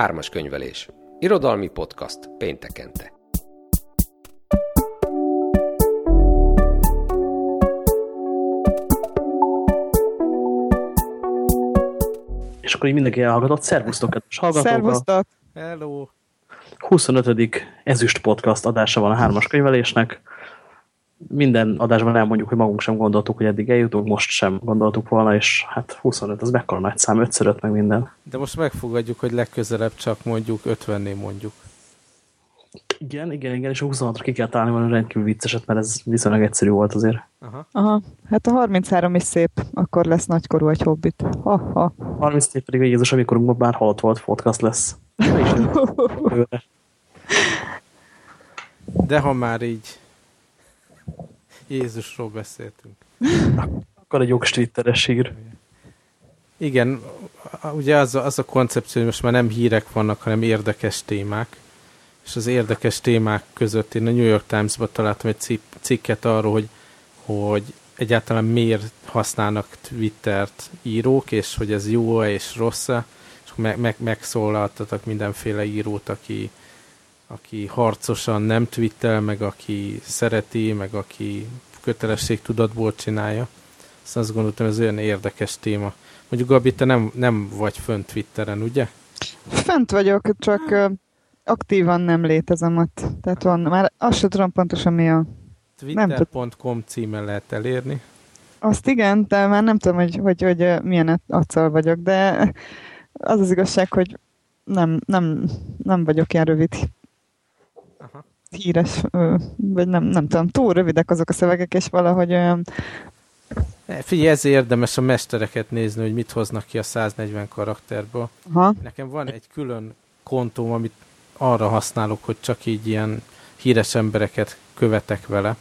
Hármas könyvelés. Irodalmi podcast péntekente. És akkor így mindenki elhallgatott. Szervusztok, kedves hallgatók! Szervusztok! Hello! 25. ezüst podcast adása van a hármas könyvelésnek. Minden adásban elmondjuk, hogy magunk sem gondoltuk, hogy eddig eljutunk, most sem gondoltuk volna, és hát 25, az mekkora nagy szám, 5 meg minden. De most megfogadjuk, hogy legközelebb csak mondjuk 50-nél mondjuk. Igen, igen, igen, és a 26-ra ki kell találni valami rendkívül vicceset, mert ez viszonylag egyszerű volt azért. Aha. Aha, hát a 33 is szép, akkor lesz nagykorú egy hobbit. Ha, ha. 34 pedig a Jézus, amikor már halott volt podcast lesz. De ha már így Jézusról beszéltünk. Akkor egy jogos twitteres sír. Igen, ugye az a, az a koncepció, hogy most már nem hírek vannak, hanem érdekes témák. És az érdekes témák között én a New York Times-ban találtam egy cik- cikket arról, hogy, hogy egyáltalán miért használnak Twittert írók, és hogy ez jó és rossz -e, és meg, meg, megszólaltatok mindenféle írót, aki, aki harcosan nem twittel, meg aki szereti, meg aki kötelességtudatból csinálja. Szóval azt gondoltam, ez olyan érdekes téma. Mondjuk, Gabi, te nem, nem vagy fönn Twitteren, ugye? Fent vagyok, csak aktívan nem létezem ott. Tehát van, már azt sem tudom pontosan mi a... Twitter.com címen lehet elérni. Azt igen, de már nem tudom, hogy, hogy, hogy milyen accal vagyok, de az az igazság, hogy nem, nem, nem vagyok ilyen rövid Aha. híres, vagy nem, nem tudom, túl rövidek azok a szövegek, és valahogy olyan, Figyelj, ez érdemes a mestereket nézni, hogy mit hoznak ki a 140 karakterből. ha, Nekem van egy külön kontóm, amit arra használok, hogy csak így ilyen híres embereket követek vele.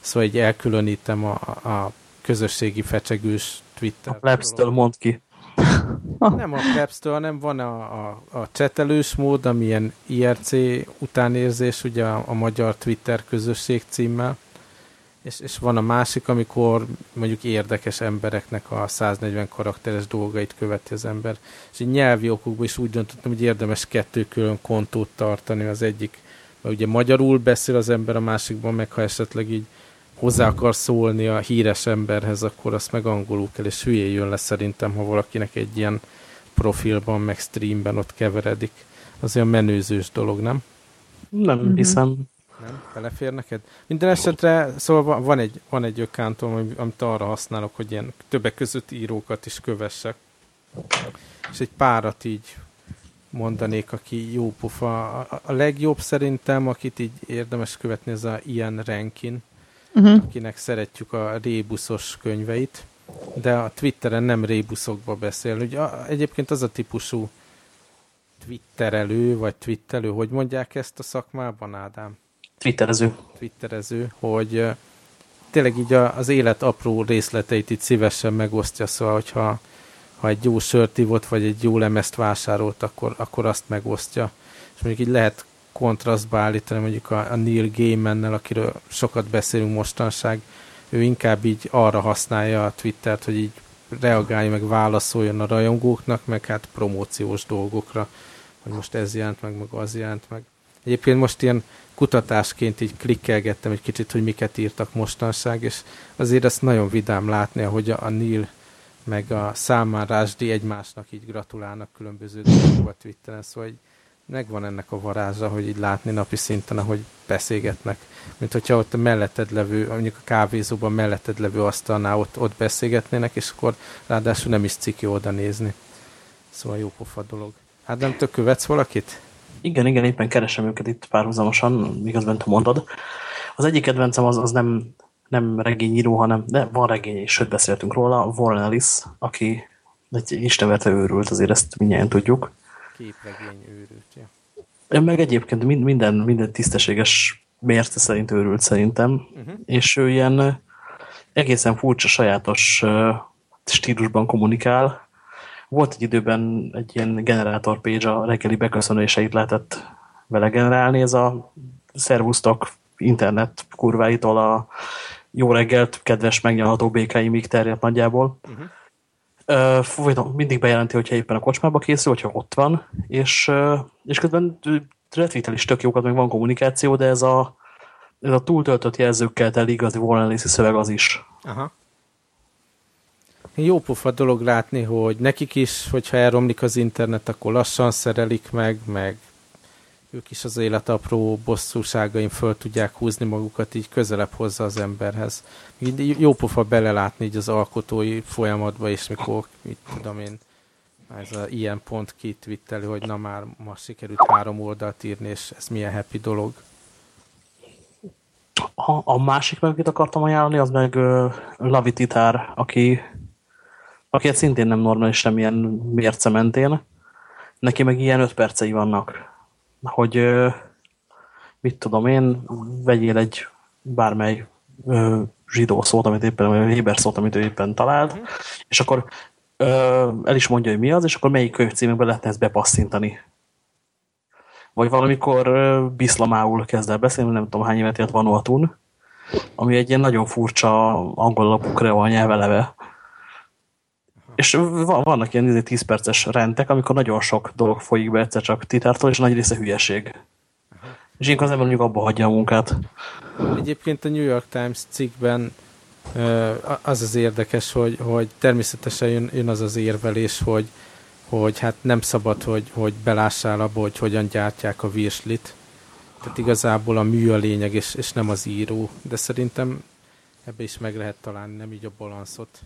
Szóval így elkülönítem a, a közösségi fecsegős Twitter. A Plebs-től mond ki. Nem a Plebs-től, hanem van a, a, a csetelős mód, ami ilyen IRC utánérzés, ugye a, a magyar Twitter közösség címmel, és, és van a másik, amikor mondjuk érdekes embereknek a 140 karakteres dolgait követi az ember. És így nyelvi okokból is úgy döntöttem, hogy érdemes kettő külön kontót tartani az egyik, mert ugye magyarul beszél az ember, a másikban meg ha esetleg így hozzá akar szólni a híres emberhez, akkor azt meg angolul kell, és hülyé jön le szerintem, ha valakinek egy ilyen profilban, meg streamben ott keveredik. Az olyan menőzős dolog, nem? Nem Mhm. hiszem. Nem? Belefér neked? Minden esetre, szóval van- egy, van egy ökántom, ami- amit arra használok, hogy ilyen többek között írókat is kövessek. És egy párat így mondanék, aki jó pufa. A, a legjobb szerintem, akit így érdemes követni, ez a Ian Rankin, uh-huh. akinek szeretjük a rébuszos könyveit, de a Twitteren nem rébuszokba beszél. Ugye a- egyébként az a típusú twitterelő, vagy twittelő, hogy mondják ezt a szakmában, Ádám? Twitterező. twitterező, hogy tényleg így az élet apró részleteit itt szívesen megosztja, szóval, hogyha ha egy jó sört ivott, vagy egy jó lemezt vásárolt, akkor, akkor azt megosztja. És mondjuk így lehet kontrasztba állítani mondjuk a, a Neil Gaimannel, akiről sokat beszélünk mostanság, ő inkább így arra használja a Twittert, hogy így reagálja, meg válaszoljon a rajongóknak, meg hát promóciós dolgokra, hogy most ez jelent meg, meg az jelent meg. Egyébként most ilyen kutatásként így klikkelgettem egy kicsit, hogy miket írtak mostanság, és azért ezt nagyon vidám látni, ahogy a Neil meg a Rushdie egymásnak így gratulálnak különböző dolgokba Twitteren, szóval megvan ennek a varázsa, hogy így látni napi szinten, ahogy beszélgetnek. Mint hogyha ott a melletted levő, mondjuk a kávézóban melletted levő asztalnál ott, ott beszélgetnének, és akkor ráadásul nem is ciki oda nézni. Szóval jó pofa dolog. Hát nem te követsz valakit? Igen, igen, éppen keresem őket itt párhuzamosan, miközben te mondod. Az egyik kedvencem az, az nem, nem regényíró, hanem, de van regény, sőt beszéltünk róla, Warren Ellis, aki egy istenverte őrült, azért ezt mindjárt tudjuk. Képregény őrültje. Ő meg egyébként mind- minden, minden tisztességes mérce szerint őrült szerintem, Uh-huh. és ő ilyen egészen furcsa, sajátos stílusban kommunikál. Volt egy időben egy ilyen generátor page, a reggeli beköszönéseit lehetett vele generálni, ez a szervusztok internet kurváitól a jó reggelt, kedves megnyalható békáimig terjedt nagyjából. Uh-huh. Folyton mindig bejelenti, hogyha éppen a kocsmába készül, hogyha ott van, és, és közben retvítel is tök jókat, meg van kommunikáció, de ez a, ez a túltöltött jelzőkkel teli igazi Warren szöveg az is. Aha. Jó pofa dolog látni, hogy nekik is, hogyha elromlik az internet, akkor lassan szerelik meg, meg ők is az élet apró bosszúságain föl tudják húzni magukat, így közelebb hozza az emberhez. Így jó pofa belelátni így az alkotói folyamatba, és mikor, mit tudom én, ez a ilyen pont kitvitteli, hogy na már ma sikerült három oldalt írni, és ez milyen happy dolog. A, a másik meg, akit akartam ajánlani, az meg uh, Lavititár, aki, aki hát szintén nem normális semmilyen mérce mentén. Neki meg ilyen öt percei vannak hogy mit tudom én, vegyél egy bármely zsidó szót, amit éppen, vagy héber szót, amit ő éppen talált, uh-huh. és akkor el is mondja, hogy mi az, és akkor melyik könyvcímekbe lehetne ezt bepasszintani. Vagy valamikor biszlamául kezd el beszélni, nem tudom hány évet élt Vanuatun, ami egy ilyen nagyon furcsa angol alapú kreol nyelveleve. És vannak ilyen 10 izé perces rendek, amikor nagyon sok dolog folyik be egyszer csak titártól, és nagy része hülyeség. És én az ember mondjuk abba hagyja a munkát. Egyébként a New York Times cikkben az az érdekes, hogy, hogy természetesen jön, jön az az érvelés, hogy, hogy hát nem szabad, hogy, hogy belássál abba, hogy hogyan gyártják a virslit. Tehát igazából a mű a lényeg, és, és nem az író. De szerintem ebbe is meg lehet találni, nem így a balanszot.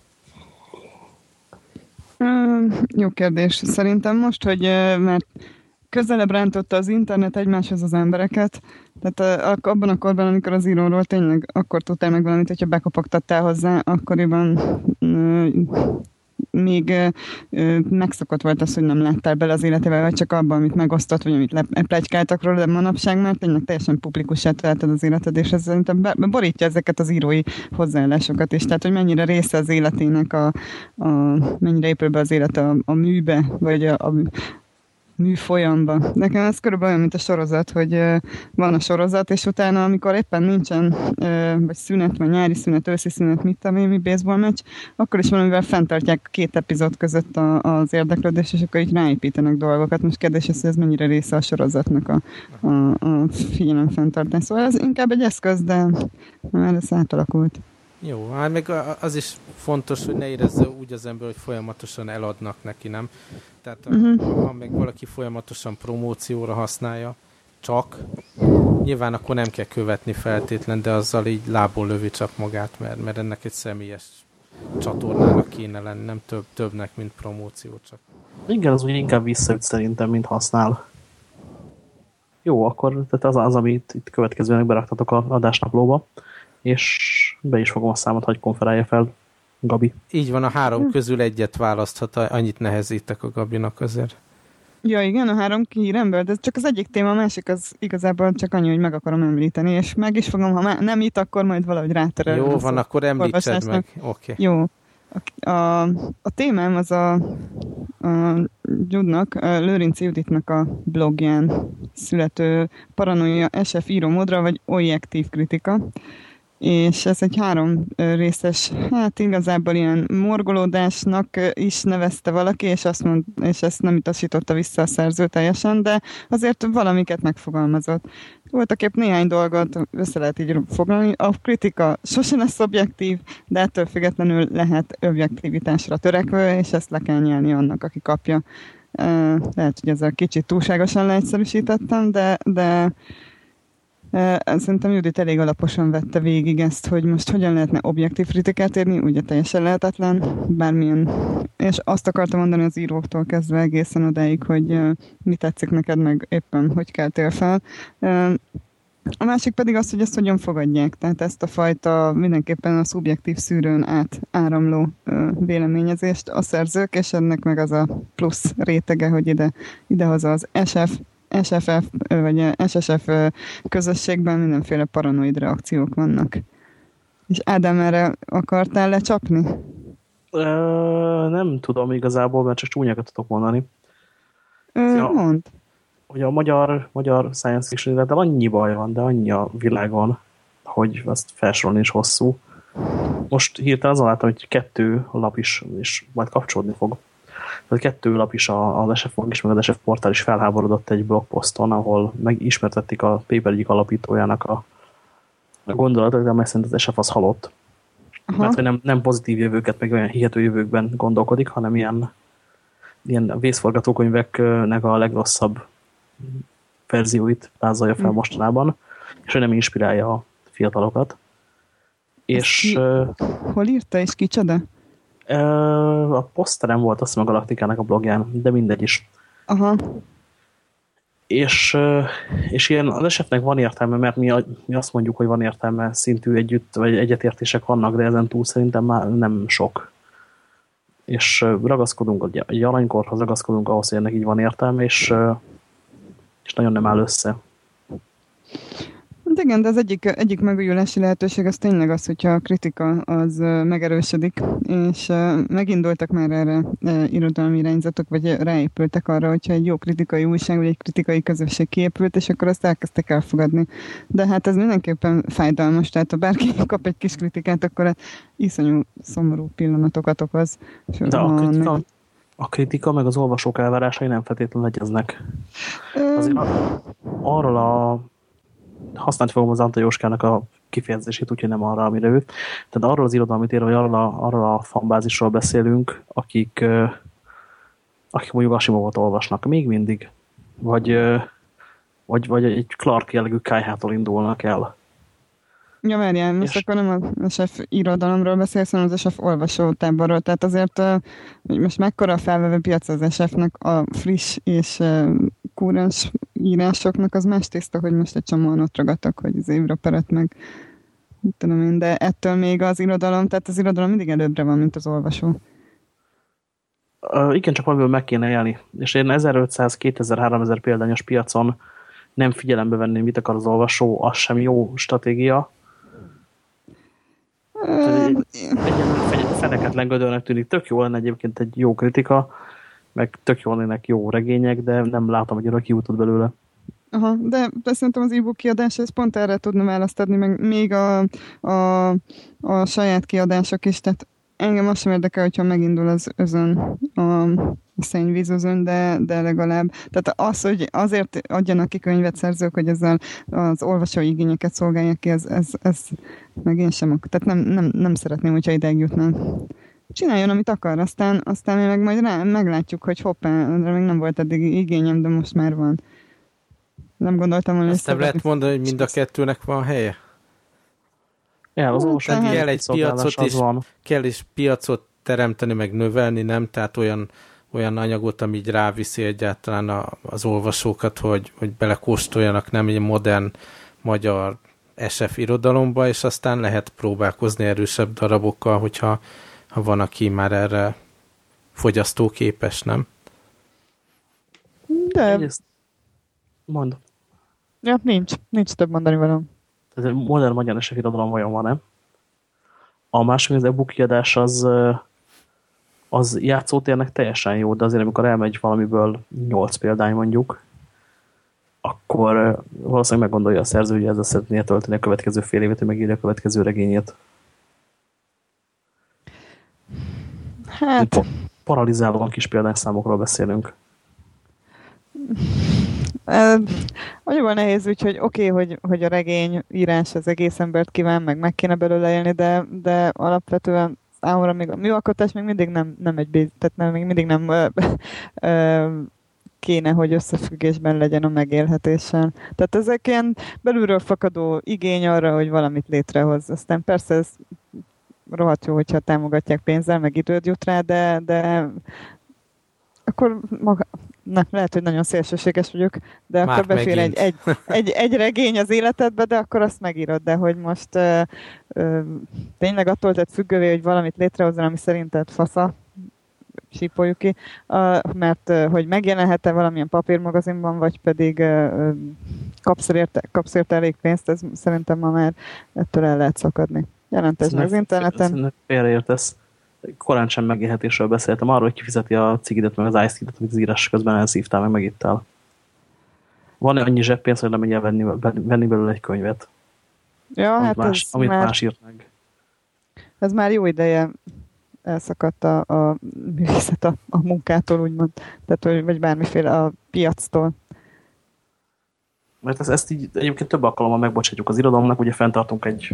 Jó kérdés. Szerintem most, hogy mert közelebb rántotta az internet egymáshoz az embereket, tehát abban a korban, amikor az íróról tényleg akkor tudtál meg valamit, hogyha bekopogtattál hozzá, akkoriban még megszokott volt az, hogy nem láttál bele az életével, vagy csak abban, amit megosztott, vagy amit plegykáltak róla, de manapság már tényleg teljesen publikussá teheted az életed, és ez szerintem be, borítja ezeket az írói hozzáállásokat is, tehát hogy mennyire része az életének, a, a mennyire épül be az élet a, a műbe, vagy a, a, műfolyamba. Nekem ez körülbelül olyan, mint a sorozat, hogy van a sorozat, és utána, amikor éppen nincsen vagy szünet, vagy nyári szünet, őszi szünet, mit én, mi baseball meccs, akkor is valamivel fenntartják két epizód között a, az érdeklődés, és akkor így ráépítenek dolgokat. Most kérdés az, hogy ez mennyire része a sorozatnak a, a, a figyelem fenntartás. Szóval ez inkább egy eszköz, de már ez átalakult. Jó, hát meg az is fontos, hogy ne érezze úgy az ember, hogy folyamatosan eladnak neki, nem? Tehát uh-huh. ha meg valaki folyamatosan promócióra használja, csak, nyilván akkor nem kell követni feltétlen, de azzal így lából lövi csak magát, mert, mert ennek egy személyes csatornának kéne lenni, nem több, többnek, mint promóció csak. Igen, az úgy inkább visszaüt szerintem, mint használ. Jó, akkor tehát az az, amit itt következőnek beraktatok a adásnaplóba, és be is fogom a számot, hogy konferálja fel Gabi. Így van, a három hm. közül egyet választhat, annyit nehezítek a Gabinak azért. Ja, igen, a három kihíremből, de csak az egyik téma, a másik az igazából csak annyi, hogy meg akarom említeni, és meg is fogom, ha nem itt, akkor majd valahogy ráterelni. Jó van, akkor említsed meg. Oké. Okay. Jó. A, a, a témám az a, a Judnak, a Lőrinc Juditnak a blogján születő paranoia SF írómódra, vagy objektív kritika és ez egy három részes, hát igazából ilyen morgolódásnak is nevezte valaki, és, azt mond, és ezt nem utasította vissza a szerző teljesen, de azért valamiket megfogalmazott. Voltak épp néhány dolgot össze lehet így foglalni. A kritika sosem lesz objektív, de ettől függetlenül lehet objektivitásra törekvő, és ezt le kell nyelni annak, aki kapja. Lehet, hogy ezzel kicsit túlságosan leegyszerűsítettem, de, de Szerintem Judit elég alaposan vette végig ezt, hogy most hogyan lehetne objektív kritikát érni, ugye teljesen lehetetlen, bármilyen, és azt akartam mondani az íróktól kezdve egészen odáig, hogy mi tetszik neked, meg éppen hogy keltél fel. A másik pedig az, hogy ezt hogyan fogadják, tehát ezt a fajta mindenképpen a szubjektív szűrőn át áramló véleményezést a szerzők, és ennek meg az a plusz rétege, hogy ide, idehaza az SF, SFF vagy SSF közösségben mindenféle paranoid reakciók vannak. És Ádám, erre akartál lecsapni? Ö, nem tudom igazából, mert csak csúnyákat tudok mondani. Ö, ja, mond. Hogy a magyar, magyar science fiction de annyi baj van, de annyi a világon, hogy azt felsorolni is hosszú. most hirtelen azon láttam, hogy kettő lap is, és majd kapcsolódni fog. Tehát kettő lap is, az SF is, meg az SF portál is felháborodott egy blogposzton, ahol megismertették a paper egyik alapítójának a, a gondolatot, de mert szerint az SF az halott. Aha. Mert hogy nem, nem pozitív jövőket, meg olyan hihető jövőkben gondolkodik, hanem ilyen, ilyen vészforgatókönyveknek a legrosszabb verzióit vázolja fel hm. mostanában, és hogy nem inspirálja a fiatalokat. És... Ki, hol írta, és kicsoda? A poszterem volt azt a Galaktikának a blogján, de mindegy is. Aha. És, és ilyen az esetnek van értelme, mert mi, mi azt mondjuk, hogy van értelme szintű együtt, vagy egyetértések vannak, de ezen túl szerintem már nem sok. És ragaszkodunk, egy aranykorhoz ragaszkodunk ahhoz, hogy ennek így van értelme, és, és nagyon nem áll össze. Hát igen, de az egyik, egyik megújulási lehetőség az tényleg az, hogyha a kritika az megerősödik, és megindultak már erre irodalmi irányzatok, vagy ráépültek arra, hogyha egy jó kritikai újság, vagy egy kritikai közösség kiépült, és akkor azt elkezdtek elfogadni. De hát ez mindenképpen fájdalmas, tehát ha bárki kap egy kis kritikát, akkor iszonyú szomorú pillanatokat okoz. De a kritika, a kritika meg az olvasók elvárásai nem feltétlenül egyeznek. Azért arról a használni fogom az Anta Jóskának a kifejezését, úgyhogy nem arra, amire ő. Tehát arról az irodalmi tér, vagy arról a, arról a fanbázisról beszélünk, akik, akik mondjuk Asimovot olvasnak még mindig, vagy, vagy, vagy egy Clark jellegű kájhától indulnak el. Ja, várjál, most és... akkor nem a SF irodalomról beszélsz, hanem az SF olvasótáborról. Tehát azért most mekkora a felvevő piac az SF-nek a friss és kúrens írásoknak, az más tészta, hogy most egy csomóan ott ragadtak, hogy az évre perett meg tudom én, de ettől még az irodalom, tehát az irodalom mindig előbbre van, mint az olvasó. Uh, igen, csak valamiből meg kéne élni. És én 1500, 2000, 3000 példányos piacon nem figyelembe venni, mit akar az olvasó, az sem jó stratégia. Uh, feneketlen gödörnek tűnik. Tök jó lenne egyébként egy jó kritika, meg tök jó lennének jó regények, de nem látom, hogy arra kiútott belőle. Aha, de, de szerintem az e-book kiadás ez pont erre tudna választ meg még a, a, a saját kiadások is, tehát engem azt sem érdekel, hogyha megindul az özön, a, a szennyvízözön, de, de legalább, tehát az, hogy azért adjanak ki könyvet szerzők, hogy ezzel az olvasói igényeket szolgálják ki, ez, ez, ez meg én sem, tehát nem, nem, nem szeretném, hogyha ideig jutnánk csináljon, amit akar, aztán, aztán mi meg majd rá, meglátjuk, hogy hoppá, még nem volt eddig igényem, de most már van. Nem gondoltam, hogy... Ezt nem lehet mondani, hogy mind a kettőnek van helye? Ja, az hát, kell egy piacot is, van. kell is piacot teremteni, meg növelni, nem? Tehát olyan, olyan anyagot, ami így ráviszi egyáltalán a, az olvasókat, hogy, hogy belekóstoljanak nem egy modern magyar SF irodalomba, és aztán lehet próbálkozni erősebb darabokkal, hogyha ha van, aki már erre fogyasztóképes, nem? De... Mond. Ja, nincs. Nincs több mondani velem. Tehát modern magyar esek irodalom vajon van, nem? A másik, az e-book kiadás az, az játszótérnek teljesen jó, de azért amikor elmegy valamiből 8 példány mondjuk, akkor valószínűleg meggondolja a szerző, hogy ezzel szeretné tölteni a következő fél évet, hogy megírja a következő regényét. Hát... Paralizálóan kis példányszámokról beszélünk. Annyival nehéz, úgyhogy oké, okay, hogy, hogy a regény írás az egész embert kíván, meg meg kéne belőle élni, de, de alapvetően számomra még a műalkotás még mindig nem, nem egy, tehát nem, még mindig nem ö, ö, kéne, hogy összefüggésben legyen a megélhetéssel. Tehát ezek ilyen belülről fakadó igény arra, hogy valamit létrehoz. Aztán persze ez rohadt jó, hogyha támogatják pénzzel, meg időt jut rá, de, de akkor maga, ne, lehet, hogy nagyon szélsőséges vagyok, de Már akkor befér egy, egy, egy, egy regény az életedbe, de akkor azt megírod, de hogy most ö, ö, tényleg attól tett függővé, hogy valamit létrehozzon, ami szerinted fasza, sípoljuk ki, uh, mert hogy megjelenhet-e valamilyen papírmagazinban, vagy pedig uh, kapsz, érte, kapsz érte elég pénzt, ez szerintem ma már ettől el lehet szakadni. Jelentesd meg az interneten. Félreértesz. Korán sem megélhetésről beszéltem. Arról, hogy kifizeti a cigidet, meg az ice t amit az írás közben elszívtál, meg megittál. Van-e annyi zseppénz, hogy menjen venni, venni belőle egy könyvet? Ja, amit hát más, amit már... más írt meg. ez már jó ideje elszakadt a, a művészet a, a munkától, úgymond, tehát, vagy bármiféle a piactól. Mert ezt, ezt így egyébként több alkalommal megbocsátjuk az irodalomnak, ugye fenntartunk egy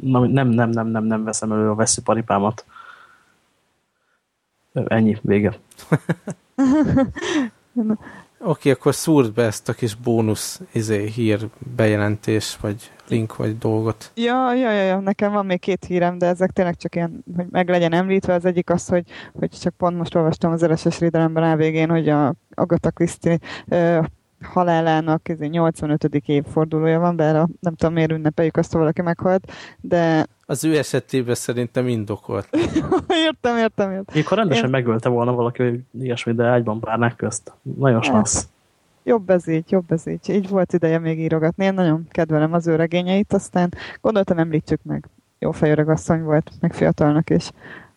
nem, nem, nem, nem, nem, veszem elő a veszőparipámat. Ennyi, vége. Oké, okay, akkor szúrd be ezt a kis bónusz izé, hír bejelentés, vagy link, vagy dolgot. Ja, ja, ja, ja, nekem van még két hírem, de ezek tényleg csak ilyen, hogy meg legyen említve. Az egyik az, hogy, hogy csak pont most olvastam az RSS Readeremben a végén, hogy a Agatha Christie halálának 85. évfordulója van, bár a, nem tudom miért ünnepeljük azt, hogy valaki meghalt, de... Az ő esetében szerintem indokolt. értem, értem, értem. Mikor rendesen Én... megölte volna valaki, hogy ilyesmi, de ágyban bárnák közt. Nagyon slansz. Jobb ez így, jobb ez így. Így volt ideje még írogatni. Én nagyon kedvelem az ő regényeit, aztán gondoltam említsük meg. Jó fejöreg asszony volt, meg fiatalnak is.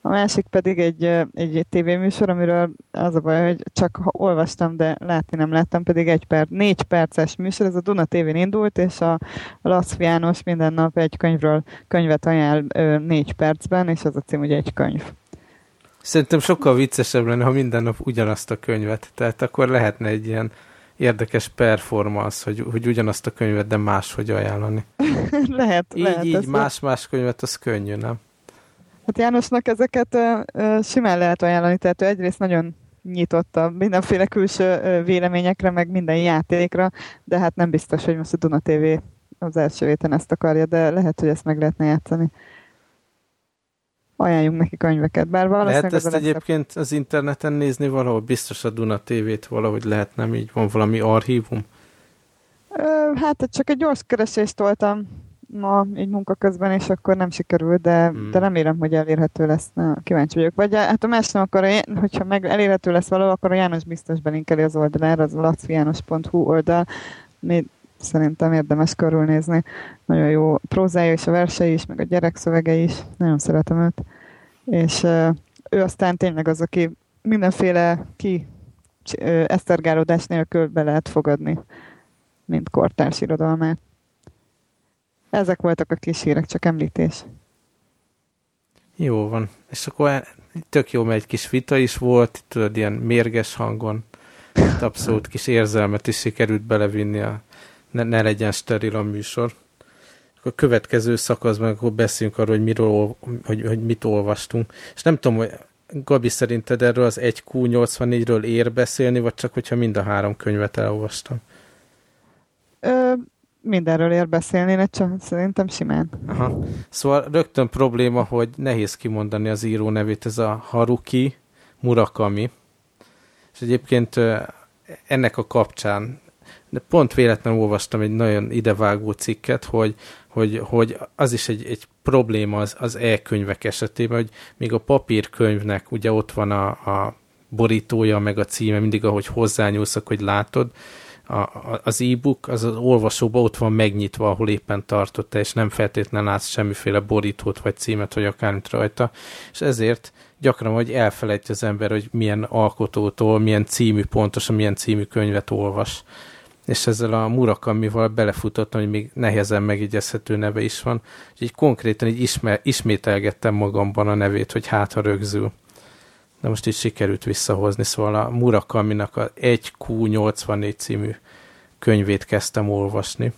A másik pedig egy, egy tévéműsor, amiről az a baj, hogy csak olvastam, de látni nem láttam, pedig egy perc, négy perces műsor, ez a Duna tévén indult, és a Lasz János minden nap egy könyvről könyvet ajánl négy percben, és az a cím, hogy egy könyv. Szerintem sokkal viccesebb lenne, ha minden nap ugyanazt a könyvet. Tehát akkor lehetne egy ilyen érdekes performance, hogy, hogy ugyanazt a könyvet, de máshogy ajánlani. lehet, így, lehet. Így más-más könyvet, az könnyű, nem? Hát Jánosnak ezeket simán lehet ajánlani, tehát ő egyrészt nagyon nyitott a mindenféle külső véleményekre, meg minden játékra, de hát nem biztos, hogy most a Duna TV az első héten ezt akarja, de lehet, hogy ezt meg lehetne játszani. Ajánljunk neki könyveket, bár valószínűleg... Lehet ezt az egyébként az interneten nézni valahol? Biztos a Duna TV-t valahogy lehet, nem így? Van valami archívum? Hát csak egy gyors keresést toltam ma egy munka közben, és akkor nem sikerült, de, hmm. de remélem, hogy elérhető lesz. Na, kíváncsi vagyok. Vagy hát a más nem, akkor, hogyha meg elérhető lesz való, akkor a János biztos belinkeli az oldalára, az a lacfianos.hu oldal. Még szerintem érdemes körülnézni. Nagyon jó prózája és a versei is, meg a gyerekszövege is. Nagyon szeretem őt. És ő aztán tényleg az, aki mindenféle ki esztergálódás nélkül be lehet fogadni, mint kortárs irodalmát. Ezek voltak a kis hírek, csak említés. Jó van. És akkor tök jó, mert egy kis vita is volt, tudod, ilyen mérges hangon. Itt abszolút kis érzelmet is sikerült belevinni, a, ne, ne legyen steril a műsor. A következő szakaszban akkor beszélünk arról, hogy, miről, hogy, hogy mit olvastunk. És nem tudom, hogy Gabi szerinted erről az 1Q84-ről ér beszélni, vagy csak hogyha mind a három könyvet elolvastam? Ö, mindenről ér beszélni, csak szerintem simán. Aha. Szóval rögtön probléma, hogy nehéz kimondani az író nevét, ez a Haruki Murakami. És egyébként ennek a kapcsán de pont véletlenül olvastam egy nagyon idevágó cikket, hogy, hogy, hogy az is egy, egy probléma az, az e-könyvek esetében, hogy még a papírkönyvnek ugye ott van a, a borítója, meg a címe, mindig ahogy hozzányúlsz, hogy látod, a, az e-book az az olvasóban ott van megnyitva, ahol éppen tartotta, és nem feltétlenül látsz semmiféle borítót vagy címet, vagy akármit rajta, és ezért gyakran, hogy elfelejtje az ember, hogy milyen alkotótól, milyen című, pontosan milyen című könyvet olvas. És ezzel a Murakamival belefutottam, hogy még nehezen megigyezhető neve is van, így konkrétan így isme, ismételgettem magamban a nevét, hogy hát ha rögzül de most is sikerült visszahozni, szóval a Murakaminak a 1Q84 című könyvét kezdtem olvasni,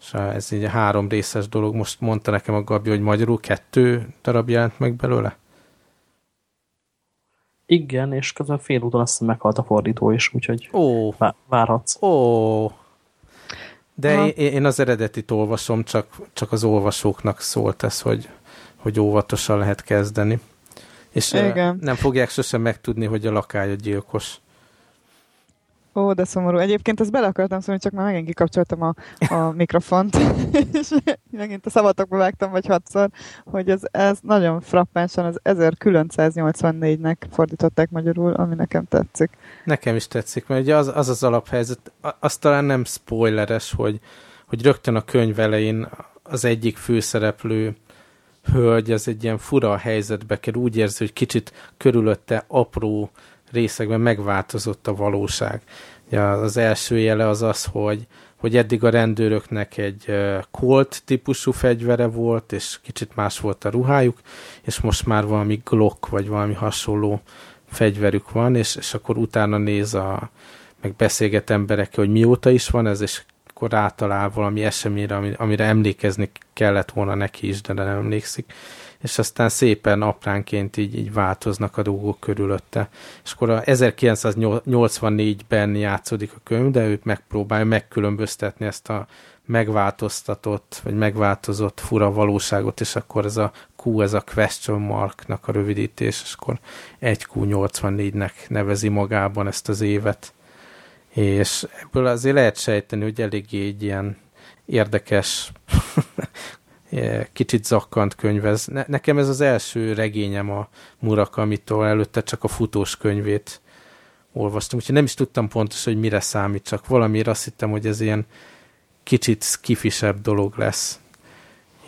és ez így a három részes dolog. Most mondta nekem a Gabi, hogy magyarul kettő darab jelent meg belőle? Igen, és közben fél úton azt meghalt a fordító is, úgyhogy Ó. várhatsz. Ó. De én, én az eredetit olvasom, csak, csak az olvasóknak szólt ez, hogy, hogy óvatosan lehet kezdeni. És Igen. nem fogják sosem megtudni, hogy a lakály a gyilkos. Ó, de szomorú. Egyébként ezt bele akartam szólni, csak már megint kikapcsoltam a, a mikrofont, és megint a szavatokba vágtam, vagy hatszor, hogy ez, ez nagyon frappánsan az 1984-nek fordították magyarul, ami nekem tetszik. Nekem is tetszik, mert ugye az az, az alaphelyzet, az talán nem spoileres, hogy, hogy rögtön a könyv elején az egyik főszereplő hölgy az egy ilyen fura helyzetbe kerül, úgy érzi, hogy kicsit körülötte apró részekben megváltozott a valóság. Ja, az első jele az az, hogy, hogy eddig a rendőröknek egy Colt típusú fegyvere volt, és kicsit más volt a ruhájuk, és most már valami Glock, vagy valami hasonló fegyverük van, és, és akkor utána néz a, meg beszélget emberekkel, hogy mióta is van ez, és akkor rátalál valami eseményre, amire emlékezni kellett volna neki is, de nem emlékszik és aztán szépen apránként így, így változnak a dolgok körülötte. És akkor a 1984-ben játszódik a könyv, de őt megpróbálja megkülönböztetni ezt a megváltoztatott, vagy megváltozott fura valóságot, és akkor ez a Q, ez a question marknak a rövidítés, és akkor 1Q84-nek nevezi magában ezt az évet. És ebből azért lehet sejteni, hogy eléggé egy ilyen érdekes kicsit zakkant könyvez. Ne, nekem ez az első regényem a Murakamitól, előtte csak a futós könyvét olvastam, úgyhogy nem is tudtam pontosan, hogy mire számít, csak valamiért azt hittem, hogy ez ilyen kicsit skifisebb dolog lesz.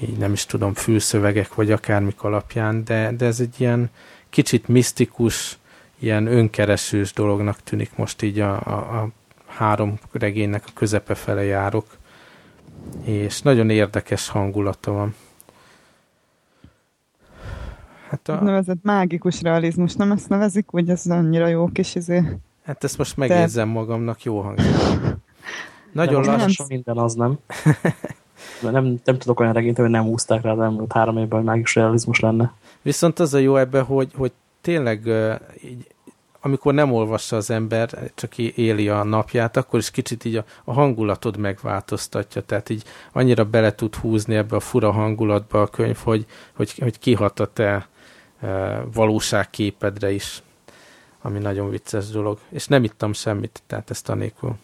Így nem is tudom, fülszövegek vagy akármik alapján, de, de ez egy ilyen kicsit misztikus, ilyen önkeresős dolognak tűnik most így a, a, a három regénynek a közepe fele járok és nagyon érdekes hangulata van. Hát a... Nevezett mágikus realizmus, nem ezt nevezik, hogy ez annyira jó kis izé? Hát ezt most megérzem Te... magamnak, jó hangzik. Nagyon lassan minden az nem. nem, nem tudok olyan regényt, hogy nem úszták rá az elmúlt három évben, hogy mágikus realizmus lenne. Viszont az a jó ebben, hogy, hogy tényleg uh, így amikor nem olvassa az ember, csak éli a napját, akkor is kicsit így a, a hangulatod megváltoztatja, tehát így annyira bele tud húzni ebbe a fura hangulatba a könyv, hogy, hogy, hogy kihat a te e, valóságképedre is, ami nagyon vicces dolog. És nem ittam semmit, tehát ezt anélkül.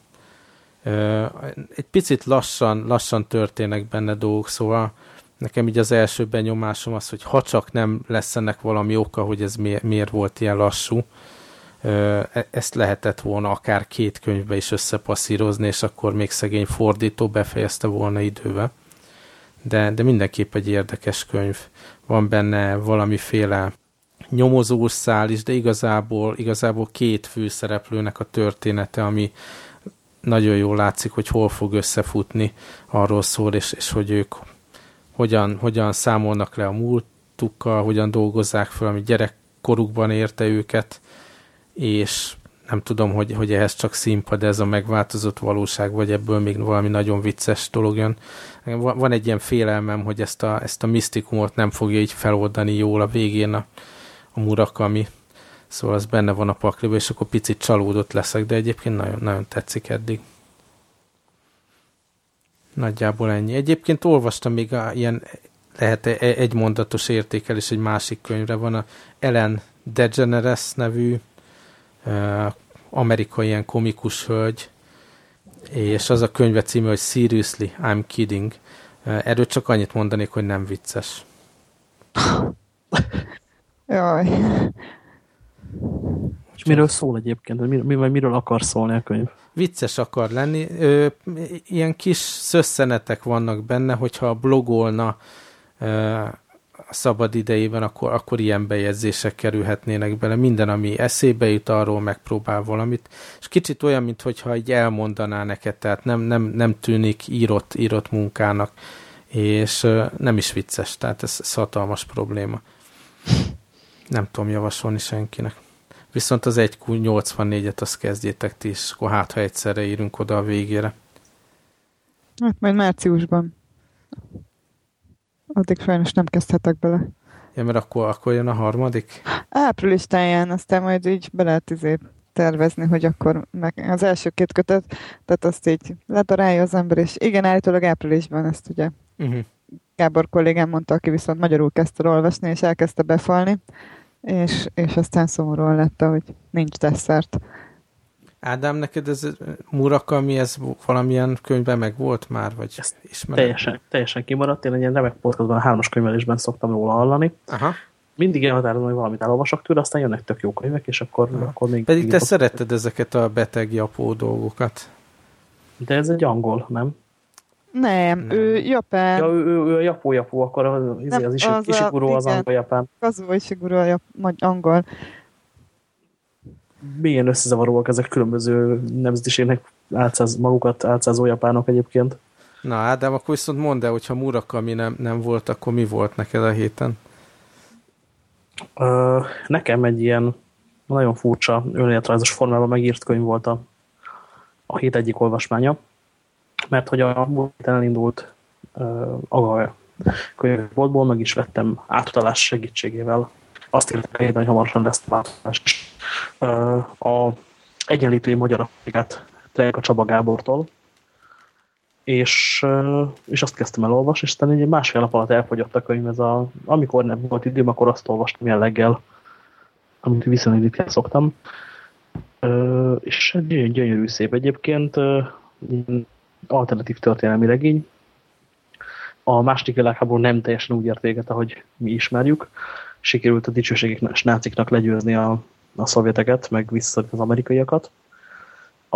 E, egy picit lassan, lassan történnek benne dolgok, szóval nekem így az első benyomásom az, hogy ha csak nem lesz ennek valami oka, hogy ez miért, miért volt ilyen lassú, ezt lehetett volna akár két könyvbe is összepasszírozni, és akkor még szegény fordító befejezte volna időbe. De, de mindenképp egy érdekes könyv. Van benne valamiféle nyomozós szál is, de igazából, igazából két főszereplőnek a története, ami nagyon jól látszik, hogy hol fog összefutni, arról szól, és, és hogy ők hogyan, hogyan számolnak le a múltukkal, hogyan dolgozzák fel, ami gyerekkorukban érte őket, és nem tudom, hogy, hogy ehhez csak színpad ez a megváltozott valóság, vagy ebből még valami nagyon vicces dolog jön. Van egy ilyen félelmem, hogy ezt a, ezt a misztikumot nem fogja így feloldani jól a végén a, a Murakami. Szóval az benne van a pakliba, és akkor picit csalódott leszek, de egyébként nagyon, nagyon tetszik eddig. Nagyjából ennyi. Egyébként olvastam még a, ilyen, lehet e, egy mondatos értékelés egy másik könyvre, van a Ellen DeGeneres nevű amerikai ilyen komikus hölgy, és az a könyve címe, hogy Seriously, I'm Kidding. Erről csak annyit mondanék, hogy nem vicces. Jaj. És miről szól egyébként? Mi, mi, vagy miről akar szólni a könyv? Vicces akar lenni. Ö, ilyen kis szösszenetek vannak benne, hogyha blogolna ö, szabad idejében, akkor, akkor ilyen bejegyzések kerülhetnének bele. Minden, ami eszébe jut, arról megpróbál valamit. És kicsit olyan, mintha így elmondaná neked, tehát nem, nem, nem tűnik írott, írott munkának, és nem is vicces, tehát ez, ez hatalmas probléma. Nem tudom javasolni senkinek. Viszont az 1Q84-et azt kezdjétek ti is, akkor hát, ha egyszerre írunk oda a végére. Hát majd márciusban. Addig sajnos nem kezdhetek bele. Ja, mert akkor, akkor jön a harmadik? Április táján, aztán majd így be lehet izé tervezni, hogy akkor meg az első két kötet, tehát azt így ledarálja az ember, és igen, állítólag áprilisban ezt ugye uh-huh. Gábor kollégám mondta, aki viszont magyarul kezdte olvasni, és elkezdte befalni, és, és aztán szomorúan lett, hogy nincs desszert. Ádám, neked ez Murakami, ez valamilyen könyvben meg volt már, vagy ezt ismered? Teljesen, teljesen kimaradt. Én egy ilyen remek podcastban, a hármas könyvelésben szoktam róla hallani. Aha. Mindig elhatározom, hogy valamit elolvasok tőle, aztán jönnek tök jó könyvek, és akkor, Aha. akkor még... Pedig te szeretted ezeket a beteg japó dolgokat. De ez egy angol, nem? Nem, nem. ő japán. Ja, ő, ő, ő a japó-japó, akkor az, nem, az, is, az, Ishiguro az angol-japán. Az Ishiguro a jap, angol. Milyen összezavaróak ezek különböző nemzetiségnek álcáz, magukat álcázó japánok egyébként. Na, Ádám, akkor viszont mondd el, hogyha Murakami nem, nem volt, akkor mi volt neked a héten? Ö, nekem egy ilyen nagyon furcsa önéletrajzos formában megírt könyv volt a, a hét egyik olvasmánya, mert hogy a múlt elindult uh, Aga könyvboltból, meg is vettem átutalás segítségével. Azt írtam, hogy hamarosan lesz átutalás. Uh, a egyenlítői magyar Afrikát a Csaba Gábortól, és, és azt kezdtem elolvasni, és aztán egy másfél nap alatt elfogyott a könyv. Ez a, amikor nem volt időm, akkor azt olvastam jelleggel, amit viszonylag ritkán szoktam. És egy gyönyörű szép egyébként, alternatív történelmi regény. A második világháború nem teljesen úgy ért véget, ahogy mi ismerjük. Sikerült a dicsőségek náciknak legyőzni a, a szovjeteket, meg vissza az amerikaiakat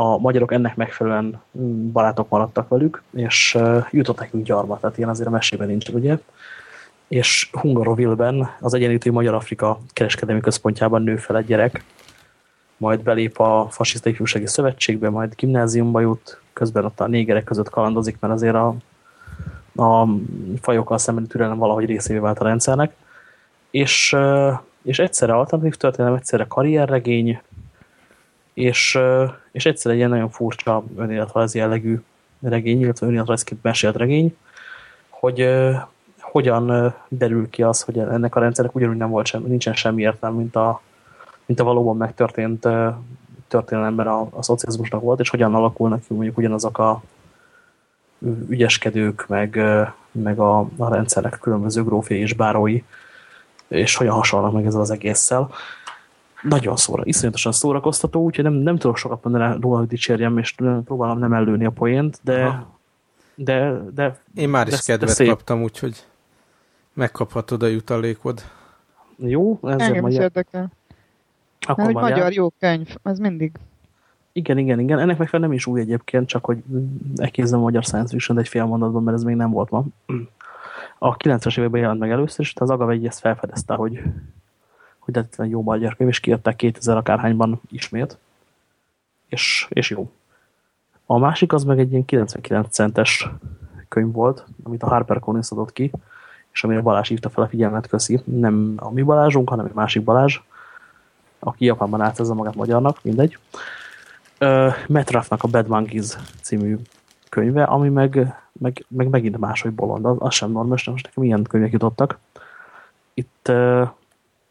a magyarok ennek megfelelően mm, barátok maradtak velük, és jutott nekünk gyarma, tehát ilyen azért a mesében nincs, ugye? És Hungarovilben, az Egyenlítői Magyar-Afrika kereskedelmi központjában nő fel egy gyerek, majd belép a fasiszta ifjúsági szövetségbe, majd gimnáziumba jut, közben ott a négerek között kalandozik, mert azért a, a fajokkal szembeni türelem valahogy részévé vált a rendszernek. És, és egyszerre alternatív történelem, egyszerre karrierregény, és, és egyszer egy ilyen nagyon furcsa önéletrajz jellegű regény, illetve önéletrajzként mesélt regény, hogy hogyan derül ki az, hogy ennek a rendszernek ugyanúgy nem volt sem, nincsen semmi értelme, mint a, mint a valóban megtörtént uh, történelemben a, a szocializmusnak volt, és hogyan alakulnak ki mondjuk ugyanazok a ügyeskedők, meg, meg a, a rendszernek különböző grófjai és bárói, és hogyan hasonlnak meg ezzel az egésszel nagyon szóra, iszonyatosan szórakoztató, úgyhogy nem, nem tudok sokat mondani róla, hogy dicsérjem, és próbálom nem ellőni a poént, de, de, de Én már is de, kedvet de kaptam, úgyhogy megkaphatod a jutalékod. Jó, ezzel Engem is érdekel. Akkor Mert, hogy magyar jó könyv, az mindig. Igen, igen, igen. Ennek megfelelően nem is új egyébként, csak hogy elkézzem a magyar science fiction egy fél mondatban, mert ez még nem volt ma. A 90-es években jelent meg először, és az Agavegy ezt felfedezte, hogy hogy egy jó magyar könyv, és kiadták 2000 akárhányban ismét, és, és jó. A másik az meg egy ilyen 99 centes könyv volt, amit a Harper Collins adott ki, és amire Balázs hívta fel a figyelmet, köszi. Nem a mi Balázsunk, hanem egy másik Balázs, aki Japánban átezze magát magyarnak, mindegy. Uh, Metrafnak a Bad Monkeys című könyve, ami meg, meg, meg megint máshogy bolond, az, az sem normális, most nekem ilyen könyvek jutottak. Itt uh,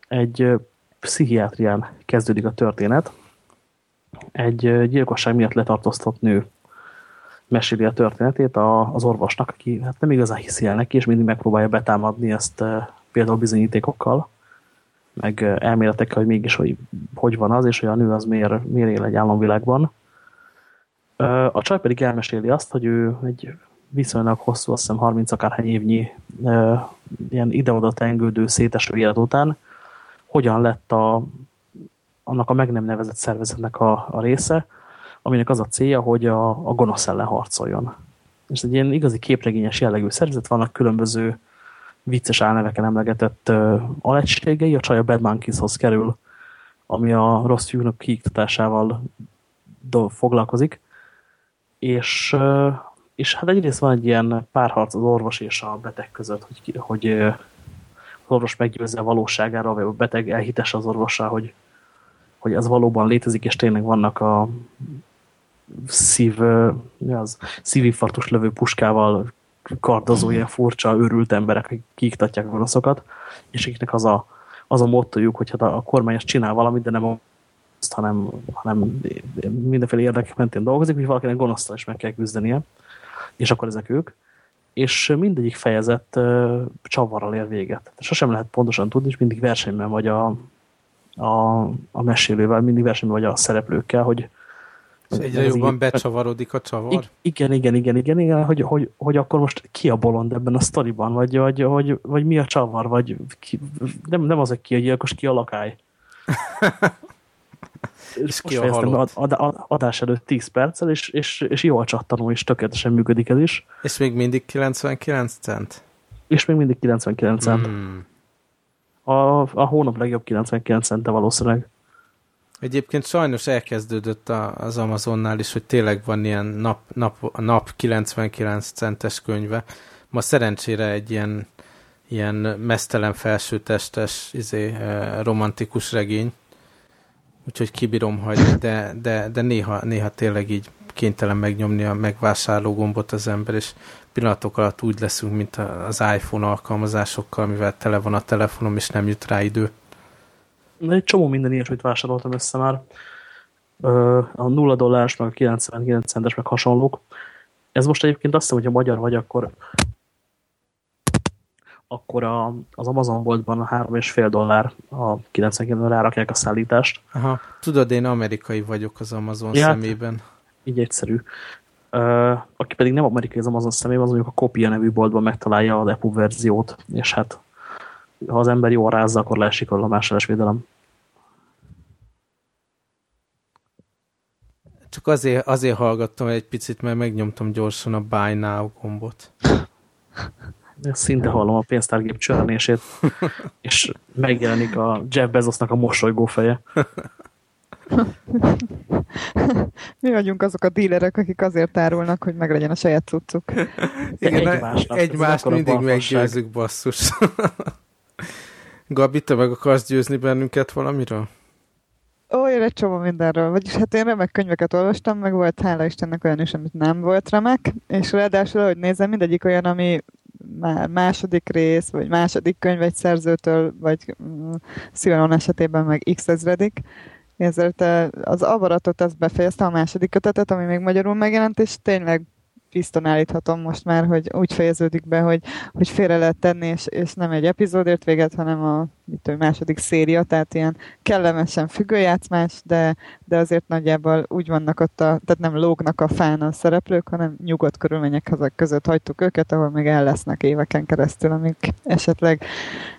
egy pszichiátrián kezdődik a történet. Egy gyilkosság miatt letartóztott nő meséli a történetét az orvosnak, aki hát nem igazán hiszi el neki, és mindig megpróbálja betámadni ezt például bizonyítékokkal, meg elméletekkel, hogy mégis hogy, hogy van az, és hogy a nő az miért, miért él egy államvilágban. A csaj pedig elmeséli azt, hogy ő egy viszonylag hosszú, azt hiszem 30 akárhány évnyi ilyen ide-oda tengődő, széteső élet után hogyan lett a, annak a meg nem nevezett szervezetnek a, a része, aminek az a célja, hogy a, a gonosz ellen harcoljon. És egy ilyen igazi képregényes jellegű szervezet, vannak különböző vicces álneveken emlegetett uh, alegységei, a csaj a Bad Monkeyshoz kerül, ami a rossz fiúnak kiiktatásával foglalkozik, és, és hát egyrészt van egy ilyen párharc az orvos és a beteg között, hogy, hogy az orvos meggyőzze a valóságára, vagy a beteg elhitesse az orvosra, hogy, hogy ez valóban létezik, és tényleg vannak a szív, az, szívinfarktus lövő puskával kardozó ilyen furcsa, őrült emberek, akik kiiktatják gonoszokat, és akiknek az a, az a mottojuk, hogy hát a kormány ezt csinál valamit, de nem azt, hanem, hanem mindenféle érdekek mentén dolgozik, hogy valakinek gonosztal is meg kell küzdenie, és akkor ezek ők és mindegyik fejezet uh, csavarral ér véget. Sosem lehet pontosan tudni, és mindig versenyben vagy a, a, a mesélővel, mindig versenyben vagy a szereplőkkel, hogy és egyre jobban így, becsavarodik a csavar. Igen, igen, igen, igen, igen hogy, hogy, hogy akkor most ki a bolond ebben a sztoriban, vagy, vagy, vagy, vagy mi a csavar, vagy ki, nem, nem az, hogy ki a gyilkos, ki a lakály. és ki a ad, ad, adás előtt 10 perccel, és, és, és jól csattanó, és tökéletesen működik ez is. És még mindig 99 cent? És még mindig 99 cent. Hmm. A, a hónap legjobb 99 cente valószínűleg. Egyébként sajnos elkezdődött az Amazonnál is, hogy tényleg van ilyen nap, nap, nap 99 centes könyve. Ma szerencsére egy ilyen, ilyen mesztelen felsőtestes izé, eh, romantikus regény, úgyhogy kibírom hagyni, de, de, de néha, néha tényleg így kénytelen megnyomni a megvásárló gombot az ember, és pillanatok alatt úgy leszünk, mint az iPhone alkalmazásokkal, mivel tele van a telefonom, és nem jut rá idő. De egy csomó minden ilyesmit vásároltam össze már. A 0 dollárs, meg a 99 centes, meg hasonlók. Ez most egyébként azt hiszem, hogy a magyar vagy, akkor akkor a, az Amazon boltban a 3,5 dollár a 99 rárakják a szállítást. Aha, tudod, én amerikai vagyok az Amazon ja, szemében. Így egyszerű. Uh, aki pedig nem amerikai az Amazon szemében, az mondjuk a Copia nevű boltban megtalálja az EPU verziót, és hát ha az ember jól rázza, akkor leesik a másolási védelem. Csak azért, azért hallgattam egy picit, mert megnyomtam gyorsan a Buy Now gombot. Szinte hallom a pénztárgép csörnését, és megjelenik a Jeff Bezosnak a mosolygó feje. Mi vagyunk azok a dílerek, akik azért árulnak, hogy meglegyen a saját cuccuk. Igen, egymásnak. Egymást mindig meggyőzzük, basszus. Gabi, te meg akarsz győzni bennünket valamiről? Ó, én egy csomó mindenről. Vagyis hát én remek könyveket olvastam, meg volt hála Istennek olyan is, amit nem volt remek, és ráadásul, ahogy nézem, mindegyik olyan, ami második rész, vagy második könyv egy szerzőtől, vagy mm, Szilvanon esetében meg x ezredik. Ezért az avaratot azt befejezte a második kötetet, ami még magyarul megjelent, és tényleg bizton állíthatom most már, hogy úgy fejeződik be, hogy, hogy félre lehet tenni, és, és nem egy epizódért véget, hanem a mit tudom, második széria, tehát ilyen kellemesen függőjátszmás, de, de azért nagyjából úgy vannak ott, a, tehát nem lógnak a fán a szereplők, hanem nyugodt körülmények között hagytuk őket, ahol még el lesznek éveken keresztül, amik esetleg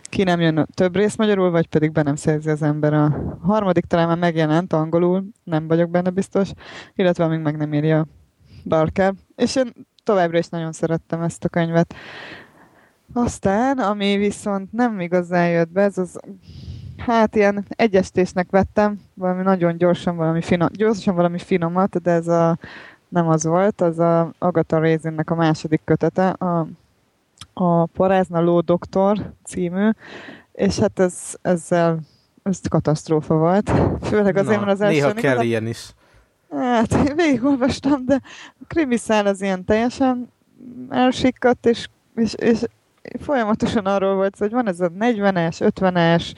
ki nem jön több rész magyarul, vagy pedig be nem szerzi az ember. A harmadik talán már megjelent angolul, nem vagyok benne biztos, illetve amíg meg nem írja Barker. És én továbbra is nagyon szerettem ezt a könyvet. Aztán, ami viszont nem igazán jött be, ez az hát ilyen egyestésnek vettem, valami nagyon gyorsan, valami finom, gyorsan valami finomat, de ez a nem az volt, az a Agatha Raisinnek a második kötete, a, a Parázna Ló Doktor című, és hát ez, ezzel ez katasztrófa volt. Főleg azért, Na, mert az első... Néha kell ilyen is. Hát, én végigolvastam, de a krimiszál az ilyen teljesen elsikkadt, és, és, és folyamatosan arról volt, hogy van ez a 40-es, 50-es,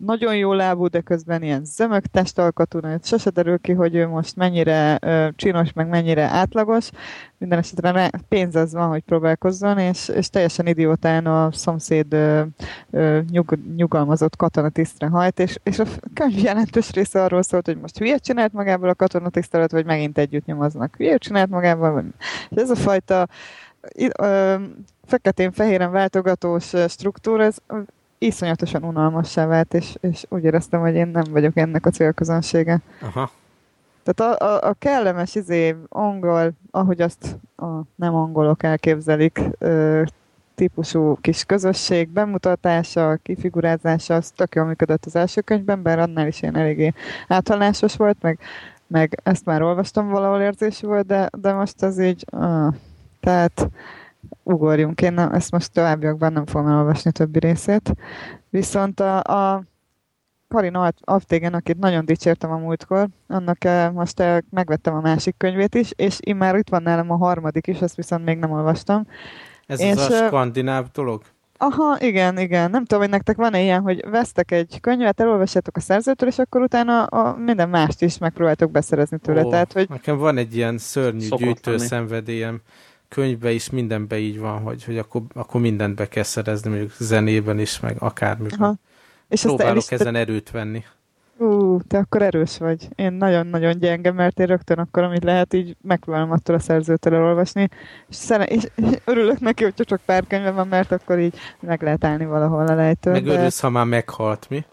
nagyon jó lábú, de közben ilyen zömök testalkatú, sose derül ki, hogy ő most mennyire ö, csinos, meg mennyire átlagos. Minden esetre pénz az van, hogy próbálkozzon, és, és teljesen idiótán a szomszéd ö, ö, nyug, nyugalmazott katonatisztre hajt, és, és a könyv jelentős része arról szólt, hogy most hülyet csinált magából a katonatisztelet, vagy megint együtt nyomoznak. Hülyet csinált magából, vagy... És ez a fajta feketén-fehéren váltogatós struktúra, ez iszonyatosan unalmassá vált, és, és úgy éreztem, hogy én nem vagyok ennek a célközönsége. Aha. Tehát a, a, a kellemes izé, angol, ahogy azt a nem angolok elképzelik, ö, típusú kis közösség bemutatása, kifigurázása, az tök jól működött az első könyvben, bár annál is ilyen eléggé áthallásos volt, meg, meg ezt már olvastam valahol érzésű volt, de, de most az így, uh, tehát ugorjunk. Én nem, ezt most továbbiakban nem fogom elolvasni a többi részét. Viszont a, a Karina Aftégen, akit nagyon dicsértem a múltkor, annak eh, most eh, megvettem a másik könyvét is, és én már itt van nálam a harmadik is, ezt viszont még nem olvastam. Ez és, az a eh, skandináv dolog? Aha, igen, igen. Nem tudom, hogy nektek van-e ilyen, hogy vesztek egy könyvet, elolvassátok a szerzőtől, és akkor utána a minden mást is megpróbáltok beszerezni tőle. Ó, Tehát, hogy... Nekem van egy ilyen szörnyű gyűjtő szenvedélyem könyvbe is mindenbe így van, hogy, hogy akkor, akkor mindent be kell szerezni, mondjuk zenében is, meg akármiben. Aha. És Próbálok is ezen erőt venni. Ú, te akkor erős vagy. Én nagyon-nagyon gyenge, mert én rögtön akkor, amit lehet, így megpróbálom attól a szerzőtől elolvasni, és, szere- és, és örülök neki, hogy csak pár könyve van, mert akkor így meg lehet állni valahol a lejtőn. Meg de... örülsz, ha már meghalt, mi?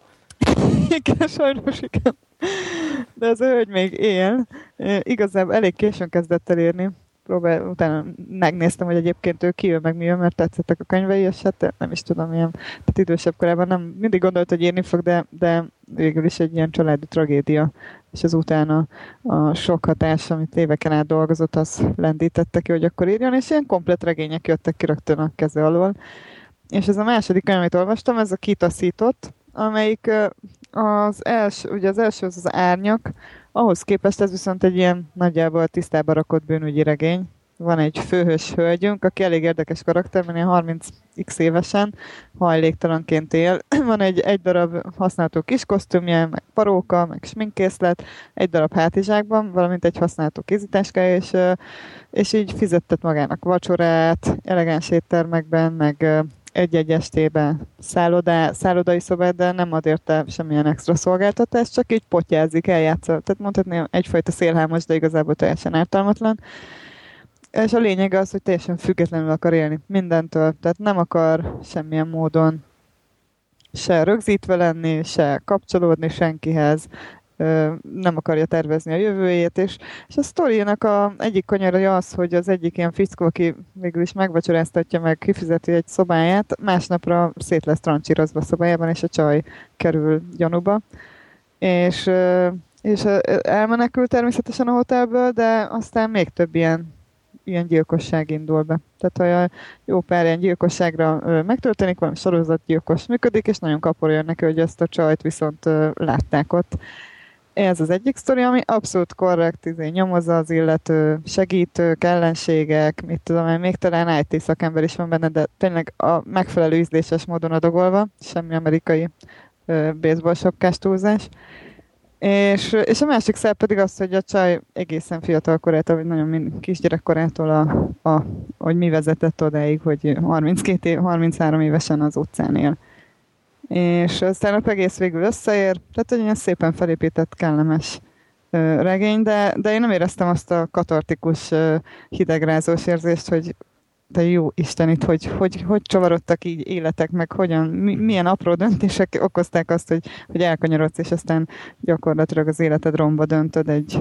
igen, sajnos igen. De az hölgy még él. Igazából elég későn kezdett el írni próbál, utána megnéztem, hogy egyébként ő ki jön, meg mi jön, mert tetszettek a könyvei, és hát nem is tudom, ilyen, tehát idősebb korában nem mindig gondolt, hogy írni fog, de, de végül is egy ilyen családi tragédia, és az utána a sok hatás, amit éveken át dolgozott, az lendítette ki, hogy akkor írjon, és ilyen komplet regények jöttek ki rögtön a keze alól. És ez a második könyv, amit olvastam, ez a Kitaszított, amelyik az első, ugye az első az az árnyak, ahhoz képest ez viszont egy ilyen nagyjából tisztába rakott bűnügyi regény. Van egy főhős hölgyünk, aki elég érdekes karakter, mert 30x évesen hajléktalanként él. Van egy, egy darab használható kis kosztümje, meg paróka, meg sminkészlet, egy darab hátizsákban, valamint egy használható kézításkája, és, és így fizettet magának vacsorát, elegáns éttermekben, meg egy-egy estében szállodá, szállodai szobát, de nem ad érte semmilyen extra szolgáltatást, csak így potyázik, eljátsza. Tehát mondhatni egyfajta szélhámos, de igazából teljesen ártalmatlan. És a lényeg az, hogy teljesen függetlenül akar élni mindentől, tehát nem akar semmilyen módon se rögzítve lenni, se kapcsolódni senkihez, nem akarja tervezni a jövőjét, és, és a sztorinak a egyik kanyarja az, hogy az egyik ilyen fickó, aki végül is megvacsoráztatja meg, kifizeti egy szobáját, másnapra szét lesz trancsírozva a szobájában, és a csaj kerül gyanúba. És, és elmenekül természetesen a hotelből, de aztán még több ilyen ilyen gyilkosság indul be. Tehát, ha jó pár ilyen gyilkosságra megtörténik, valami sorozatgyilkos működik, és nagyon kaporja neki, hogy ezt a csajt viszont látták ott. Ez az egyik sztori, ami abszolút korrekt, izé, nyomozza az illető, segítők, ellenségek, mit tudom én, még talán IT szakember is van benne, de tényleg a megfelelő ízléses módon adagolva, semmi amerikai ö, baseball sapkás túlzás. És, és a másik szál pedig az, hogy a csaj egészen fiatal korától, vagy nagyon kisgyerekkorától, a, a, hogy mi vezetett odáig, hogy 32 év, 33 évesen az utcán él és aztán a egész végül összeér, tehát egy ilyen szépen felépített, kellemes regény, de, de én nem éreztem azt a katartikus hidegrázós érzést, hogy de jó Isten itt, hogy, hogy, hogy csavarodtak így életek, meg hogyan, mi, milyen apró döntések okozták azt, hogy, hogy elkanyarodsz, és aztán gyakorlatilag az életed romba döntöd egy,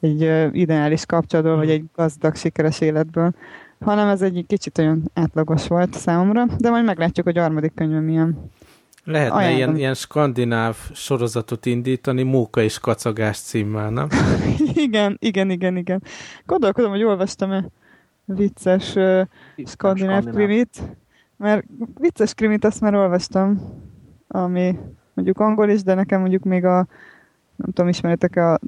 egy ideális kapcsolatból, vagy egy gazdag, sikeres életből, hanem ez egy kicsit olyan átlagos volt számomra, de majd meglátjuk, hogy a harmadik könyvem milyen. Lehetne ilyen, ilyen skandináv sorozatot indítani, Móka és Kacagás címmel, nem? igen, igen, igen, igen. Gondolkodom, hogy olvastam-e vicces uh, skandináv krimit, mert vicces krimit azt már olvastam, ami mondjuk angol is, de nekem mondjuk még a nem tudom, ismeritek a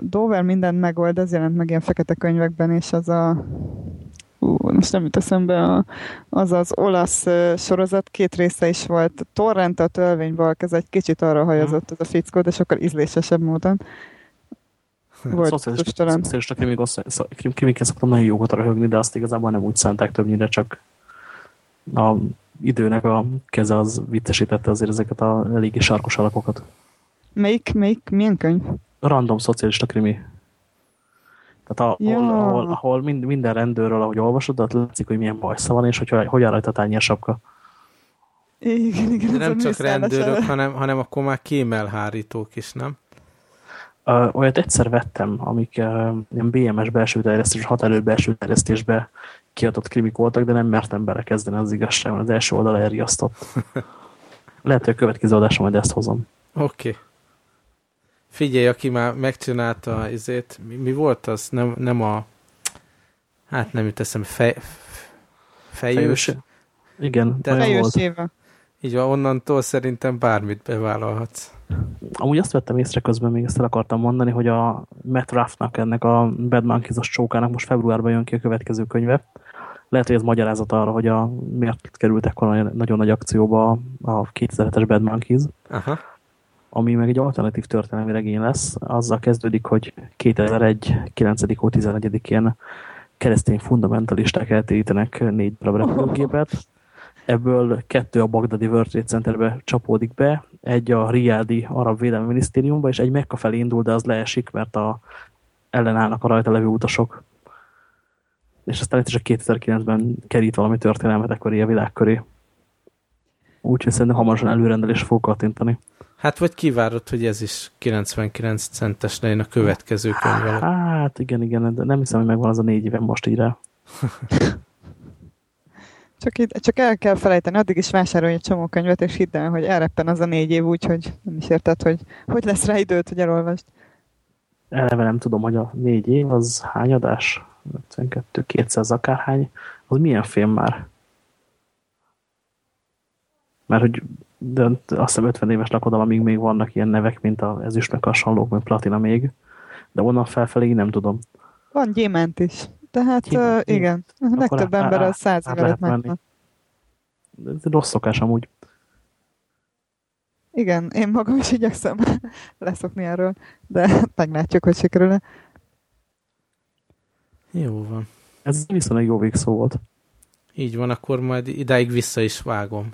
Dover mindent megold, ez jelent meg ilyen fekete könyvekben, és az a Hú, most nem jut eszembe, a, az az olasz sorozat, két része is volt. Torrent a törvénybalk, ez egy kicsit arra hajazott ez a fickó, de sokkal ízlésesebb módon. Volt szocialista krimiken szoktam nagyon jókat röhögni, de azt igazából nem úgy szánták többnyire, csak a időnek a keze az vittesítette azért ezeket a eléggé sarkos alakokat. Melyik, melyik, milyen könyv? Random szocialista krimi. Tehát a, ja. ahol, ahol, ahol mind, minden rendőrről, ahogy olvasod, ott látszik, hogy milyen bajsza van, és hogy hogyan rajta tányér sapka. Igen, igen. De nem csak rendőrök, hanem, hanem akkor már kémelhárítók is, nem? Uh, olyat egyszer vettem, amik uh, ilyen BMS belső terjesztés, határőr belső terjesztésbe kiadott krimik voltak, de nem mertem belekezdeni az igazságon. Az első oldal elriasztott. Lehet, hogy a következő adásra majd ezt hozom. Oké. Okay. Figyelj, aki már megcsinálta izét, mi, mi volt az? Nem, nem a hát nem jut eszem, fej, fejős. Igen, De fejős éve. Így van, onnantól szerintem bármit bevállalhatsz. Amúgy azt vettem észre közben, még ezt el akartam mondani, hogy a Matt Ruffnak, ennek a Bad Monkeys-os csókának most februárban jön ki a következő könyve. Lehet, hogy ez magyarázat arra, hogy a, miért kerültek nagyon nagy akcióba a 2007-es Bad Monkeys. Aha ami meg egy alternatív történelmi regény lesz, azzal kezdődik, hogy 2001. 9. hó 11-én keresztény fundamentalisták eltérítenek négy darab repülőgépet. Ebből kettő a Bagdadi World Trade Centerbe csapódik be, egy a Riadi Arab Védelmi Minisztériumba, és egy Mekka felé indul, de az leesik, mert a, ellenállnak a rajta levő utasok. És aztán itt is a 2009-ben kerít valami történelmet ekkor a világ köré. Úgyhogy szerintem hamarosan előrendelés fog kattintani. Hát vagy kivárod, hogy ez is 99 centes legyen a következő könyv. Hát igen, igen, de nem hiszem, hogy megvan az a négy éve most így rá. Csak, itt, csak el kell felejteni, addig is vásárolj egy csomó könyvet, és hidd el, hogy elreppen az a négy év, úgyhogy nem is érted, hogy hogy lesz rá időt, hogy elolvast. Eleve nem tudom, hogy a négy év az hány adás? 52, 200 akárhány. Az milyen film már? Mert hogy de azt hiszem 50 éves lakodalom, amíg még vannak ilyen nevek, mint a ezüst meg hasonlók, mint platina még, de onnan felfelé nem tudom. Van gyémánt is. Tehát uh, igen, a legtöbb ember az száz évet megvan. Ez rossz szokás amúgy. Igen, én magam is igyekszem leszokni erről, de meglátjuk, hogy sikerül-e. Jó van. Ez viszonylag jó végszó volt. Így van, akkor majd idáig vissza is vágom.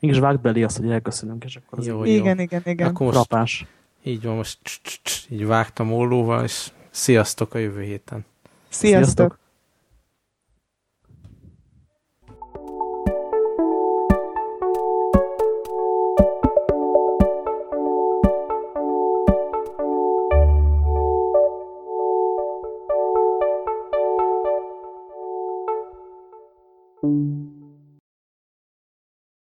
Mégis vágd belé azt, hogy elköszönünk, és akkor az jó, igen, jó. igen, igen. Akkor most, Rapás. Így van, most cs -cs -cs, így vágtam ollóval, és sziasztok a jövő héten. Sziasztok! sziasztok.